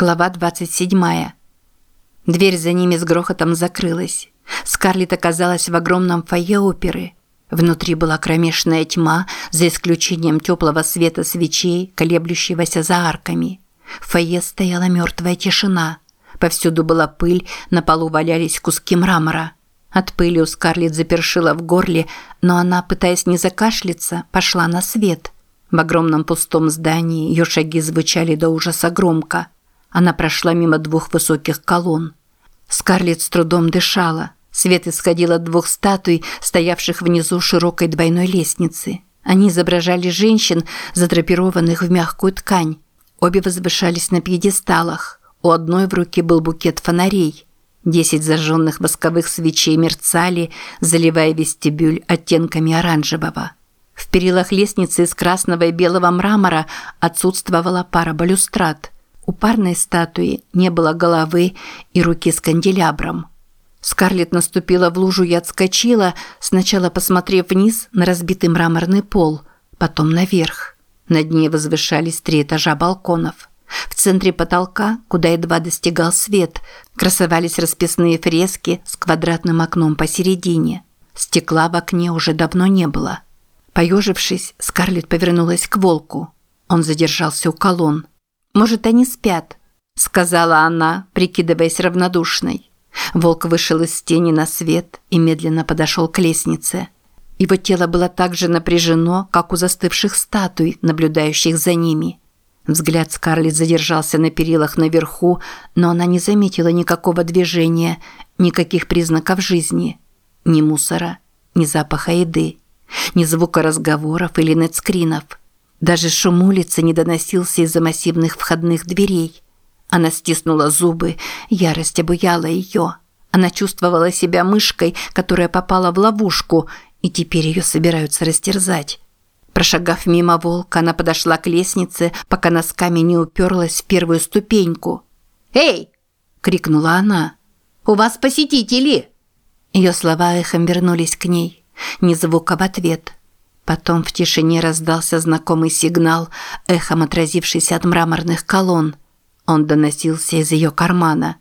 Глава 27. Дверь за ними с грохотом закрылась. Скарлетт оказалась в огромном фойе оперы. Внутри была кромешная тьма, за исключением теплого света свечей, колеблющегося за арками. В фойе стояла мертвая тишина. Повсюду была пыль, на полу валялись куски мрамора. От пыли у Скарлетт запершила в горле, но она, пытаясь не закашляться, пошла на свет. В огромном пустом здании ее шаги звучали до ужаса громко – она прошла мимо двух высоких колонн. Скарлетт с трудом дышала. Свет исходил от двух статуй, стоявших внизу широкой двойной лестницы. Они изображали женщин, задрапированных в мягкую ткань. Обе возвышались на пьедесталах. У одной в руке был букет фонарей. Десять зажженных восковых свечей мерцали, заливая вестибюль оттенками оранжевого. В перилах лестницы из красного и белого мрамора отсутствовала пара балюстрад – у парной статуи не было головы и руки с канделябром. Скарлетт наступила в лужу и отскочила, сначала посмотрев вниз на разбитый мраморный пол, потом наверх. Над ней возвышались три этажа балконов. В центре потолка, куда едва достигал свет, красовались расписные фрески с квадратным окном посередине. Стекла в окне уже давно не было. Поежившись, Скарлетт повернулась к волку. Он задержался у колонн. «Может, они спят?» – сказала она, прикидываясь равнодушной. Волк вышел из тени на свет и медленно подошел к лестнице. Его тело было так же напряжено, как у застывших статуй, наблюдающих за ними. Взгляд Скарлетт задержался на перилах наверху, но она не заметила никакого движения, никаких признаков жизни. Ни мусора, ни запаха еды, ни звука разговоров или нетскринов – даже шум улицы не доносился из-за массивных входных дверей. Она стиснула зубы, ярость обуяла ее. Она чувствовала себя мышкой, которая попала в ловушку, и теперь ее собираются растерзать. Прошагав мимо волка, она подошла к лестнице, пока носками не уперлась в первую ступеньку. «Эй!» – крикнула она. «У вас посетители!» Ее слова эхом вернулись к ней. Ни звука в ответ – Потом в тишине раздался знакомый сигнал, эхом отразившийся от мраморных колонн. Он доносился из ее кармана.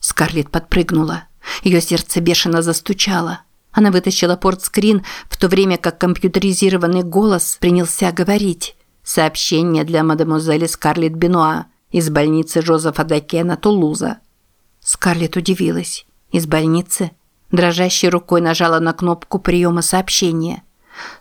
Скарлетт подпрыгнула. Ее сердце бешено застучало. Она вытащила портскрин, в то время как компьютеризированный голос принялся говорить. Сообщение для мадемуазели Скарлетт Бенуа из больницы Жозефа Дакена, Тулуза. Скарлетт удивилась. Из больницы? Дрожащей рукой нажала на кнопку приема сообщения –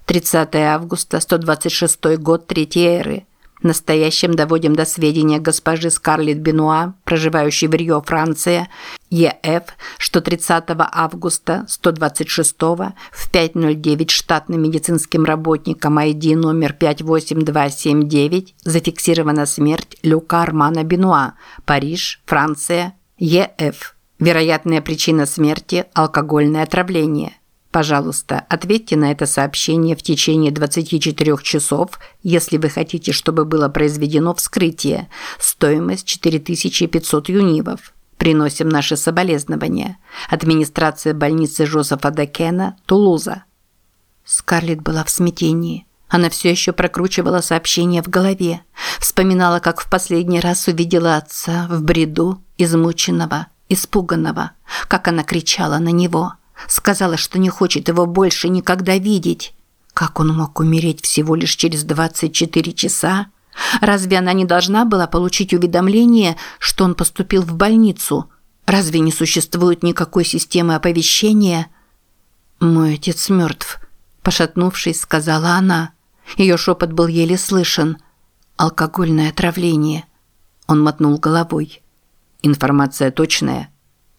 30 августа, 126 год Третьей эры. Настоящим доводим до сведения госпожи Скарлетт Бенуа, проживающей в Рио, Франция, ЕФ, что 30 августа 126 в 5.09 штатным медицинским работникам ID номер 58279 зафиксирована смерть Люка Армана Бенуа, Париж, Франция, ЕФ. Вероятная причина смерти – алкогольное отравление. Пожалуйста, ответьте на это сообщение в течение 24 часов, если вы хотите, чтобы было произведено вскрытие. Стоимость 4500 юнивов. Приносим наши соболезнования. Администрация больницы Жозефа Дакена, Тулуза. Скарлетт была в смятении. Она все еще прокручивала сообщение в голове. Вспоминала, как в последний раз увидела отца в бреду, измученного, испуганного, как она кричала на него – Сказала, что не хочет его больше никогда видеть. Как он мог умереть всего лишь через 24 часа? Разве она не должна была получить уведомление, что он поступил в больницу? Разве не существует никакой системы оповещения? «Мой отец мертв», – пошатнувшись, сказала она. Ее шепот был еле слышен. «Алкогольное отравление». Он мотнул головой. «Информация точная?»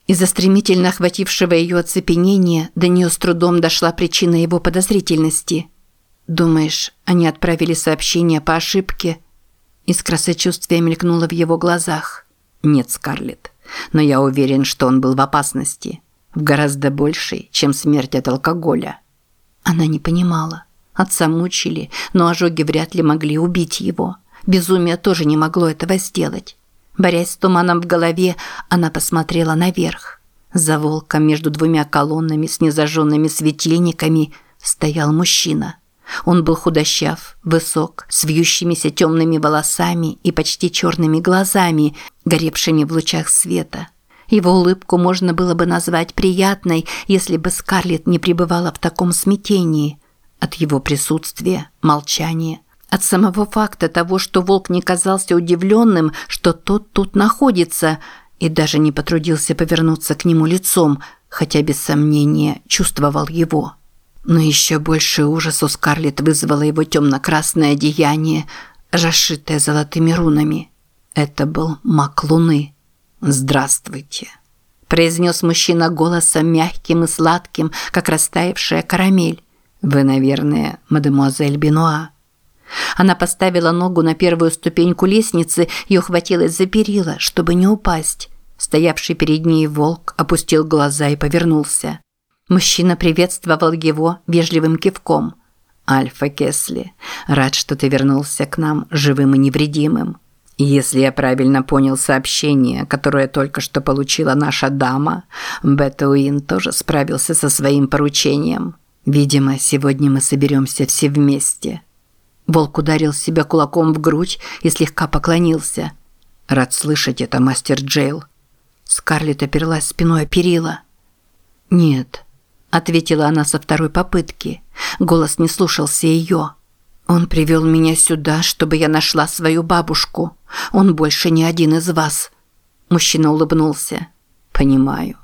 Из-за стремительно охватившего ее оцепенения до нее с трудом дошла причина его подозрительности. «Думаешь, они отправили сообщение по ошибке?» Искра сочувствия мелькнула в его глазах. «Нет, Скарлетт, но я уверен, что он был в опасности. В гораздо большей, чем смерть от алкоголя». Она не понимала. Отца мучили, но ожоги вряд ли могли убить его. Безумие тоже не могло этого сделать. Борясь с туманом в голове, она посмотрела наверх. За волком между двумя колоннами с незажженными светильниками стоял мужчина. Он был худощав, высок, с вьющимися темными волосами и почти черными глазами, горевшими в лучах света. Его улыбку можно было бы назвать приятной, если бы Скарлетт не пребывала в таком смятении от его присутствия, молчания, от самого факта того, что волк не казался удивленным, что тот тут находится, и даже не потрудился повернуться к нему лицом, хотя без сомнения чувствовал его. Но еще больше ужас у Скарлетт вызвало его темно-красное одеяние, расшитое золотыми рунами. Это был маг луны. «Здравствуйте», – произнес мужчина голосом мягким и сладким, как растаявшая карамель. «Вы, наверное, мадемуазель Бенуа». Она поставила ногу на первую ступеньку лестницы и ухватилась за перила, чтобы не упасть. Стоявший перед ней волк опустил глаза и повернулся. Мужчина приветствовал его вежливым кивком. «Альфа Кесли, рад, что ты вернулся к нам живым и невредимым. Если я правильно понял сообщение, которое только что получила наша дама, Бетуин тоже справился со своим поручением. Видимо, сегодня мы соберемся все вместе». Волк ударил себя кулаком в грудь и слегка поклонился. «Рад слышать это, мастер Джейл». Скарлетт оперлась спиной о перила. «Нет», – ответила она со второй попытки. Голос не слушался ее. «Он привел меня сюда, чтобы я нашла свою бабушку. Он больше не один из вас». Мужчина улыбнулся. «Понимаю.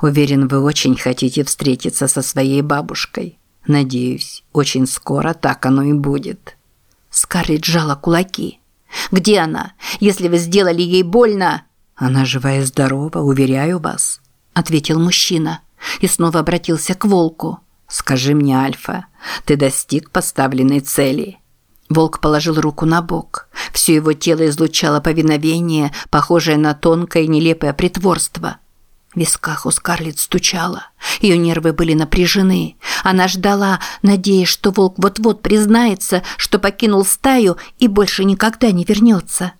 Уверен, вы очень хотите встретиться со своей бабушкой. Надеюсь, очень скоро так оно и будет». Скарлетт сжала кулаки. «Где она? Если вы сделали ей больно...» «Она живая и здорова, уверяю вас», – ответил мужчина и снова обратился к волку. «Скажи мне, Альфа, ты достиг поставленной цели?» Волк положил руку на бок. Все его тело излучало повиновение, похожее на тонкое и нелепое притворство – в висках у Скарлетт стучало. Ее нервы были напряжены. Она ждала, надеясь, что волк вот-вот признается, что покинул стаю и больше никогда не вернется.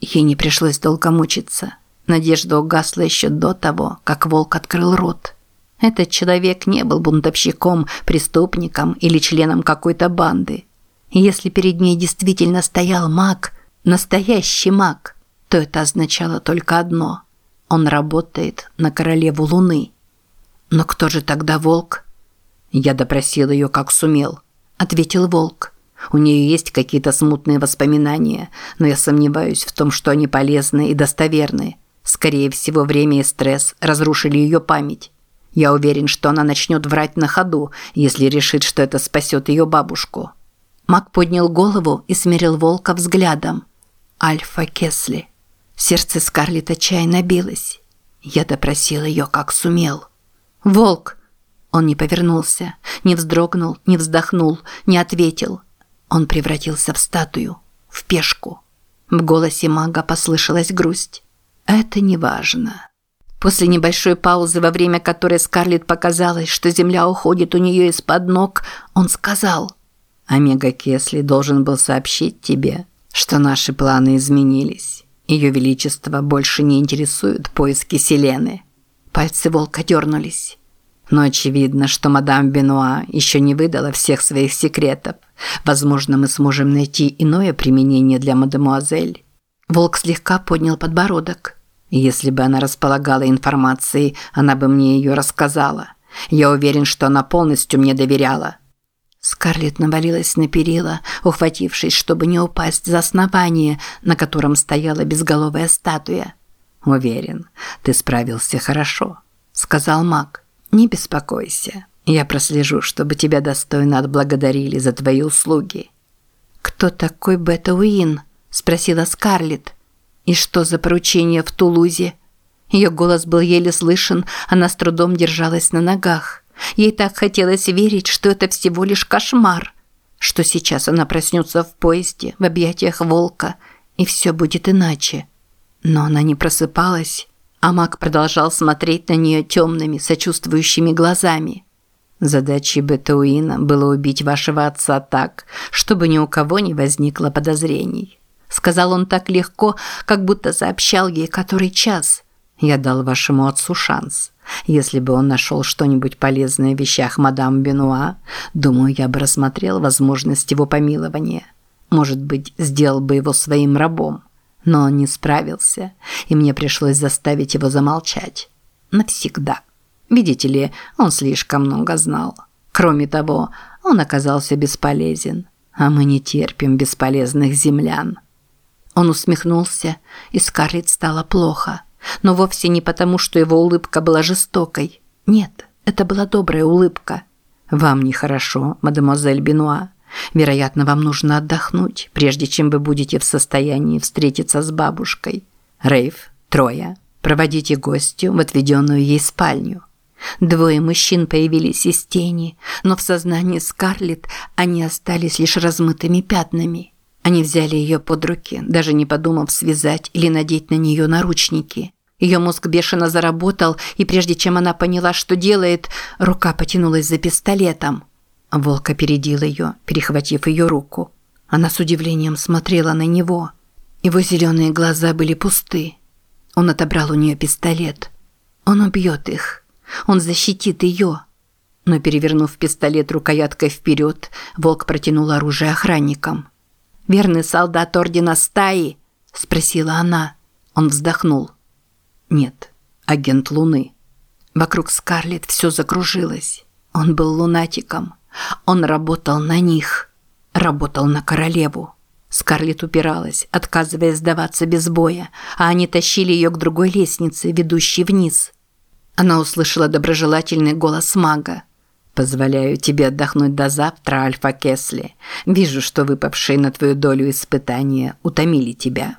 Ей не пришлось долго мучиться. Надежда угасла еще до того, как волк открыл рот. Этот человек не был бунтовщиком, преступником или членом какой-то банды. Если перед ней действительно стоял маг, настоящий маг, то это означало только одно – он работает на королеву Луны. Но кто же тогда волк? Я допросил ее, как сумел, ответил волк. У нее есть какие-то смутные воспоминания, но я сомневаюсь в том, что они полезны и достоверны. Скорее всего, время и стресс разрушили ее память. Я уверен, что она начнет врать на ходу, если решит, что это спасет ее бабушку. Мак поднял голову и смерил волка взглядом. Альфа Кесли. Сердце Скарлетт отчаянно билось. Я допросил ее, как сумел. «Волк!» Он не повернулся, не вздрогнул, не вздохнул, не ответил. Он превратился в статую, в пешку. В голосе мага послышалась грусть. «Это не важно». После небольшой паузы, во время которой Скарлетт показалось, что земля уходит у нее из-под ног, он сказал «Омега Кесли должен был сообщить тебе, что наши планы изменились. Ее Величество больше не интересуют поиски Селены. Пальцы волка дернулись. Но очевидно, что мадам Бенуа еще не выдала всех своих секретов. Возможно, мы сможем найти иное применение для мадемуазель. Волк слегка поднял подбородок. Если бы она располагала информацией, она бы мне ее рассказала. Я уверен, что она полностью мне доверяла. Скарлетт навалилась на перила, ухватившись, чтобы не упасть за основание, на котором стояла безголовая статуя. «Уверен, ты справился хорошо», – сказал маг. «Не беспокойся. Я прослежу, чтобы тебя достойно отблагодарили за твои услуги». «Кто такой Бета Уин?» – спросила Скарлетт. «И что за поручение в Тулузе?» Ее голос был еле слышен, она с трудом держалась на ногах. Ей так хотелось верить, что это всего лишь кошмар, что сейчас она проснется в поезде, в объятиях волка, и все будет иначе. Но она не просыпалась, а маг продолжал смотреть на нее темными, сочувствующими глазами. Задачей Бетауина было убить вашего отца так, чтобы ни у кого не возникло подозрений. Сказал он так легко, как будто сообщал ей который час – Я дал вашему отцу шанс. Если бы он нашел что-нибудь полезное в вещах мадам Бенуа, думаю, я бы рассмотрел возможность его помилования. Может быть, сделал бы его своим рабом. Но он не справился, и мне пришлось заставить его замолчать. Навсегда. Видите ли, он слишком много знал. Кроме того, он оказался бесполезен. А мы не терпим бесполезных землян. Он усмехнулся, и Скарлетт стало плохо. Но вовсе не потому, что его улыбка была жестокой. Нет, это была добрая улыбка. «Вам нехорошо, мадемуазель Бенуа. Вероятно, вам нужно отдохнуть, прежде чем вы будете в состоянии встретиться с бабушкой. Рейв, трое. Проводите гостю в отведенную ей спальню. Двое мужчин появились из тени, но в сознании Скарлетт они остались лишь размытыми пятнами. Они взяли ее под руки, даже не подумав связать или надеть на нее наручники. Ее мозг бешено заработал, и прежде чем она поняла, что делает, рука потянулась за пистолетом. Волк опередил ее, перехватив ее руку. Она с удивлением смотрела на него. Его зеленые глаза были пусты. Он отобрал у нее пистолет. Он убьет их. Он защитит ее. Но перевернув пистолет рукояткой вперед, волк протянул оружие охранникам. «Верный солдат ордена стаи?» – спросила она. Он вздохнул. «Нет, агент Луны». Вокруг Скарлетт все закружилось. Он был лунатиком. Он работал на них. Работал на королеву. Скарлетт упиралась, отказываясь сдаваться без боя, а они тащили ее к другой лестнице, ведущей вниз. Она услышала доброжелательный голос мага. «Позволяю тебе отдохнуть до завтра, Альфа Кесли. Вижу, что выпавшие на твою долю испытания утомили тебя».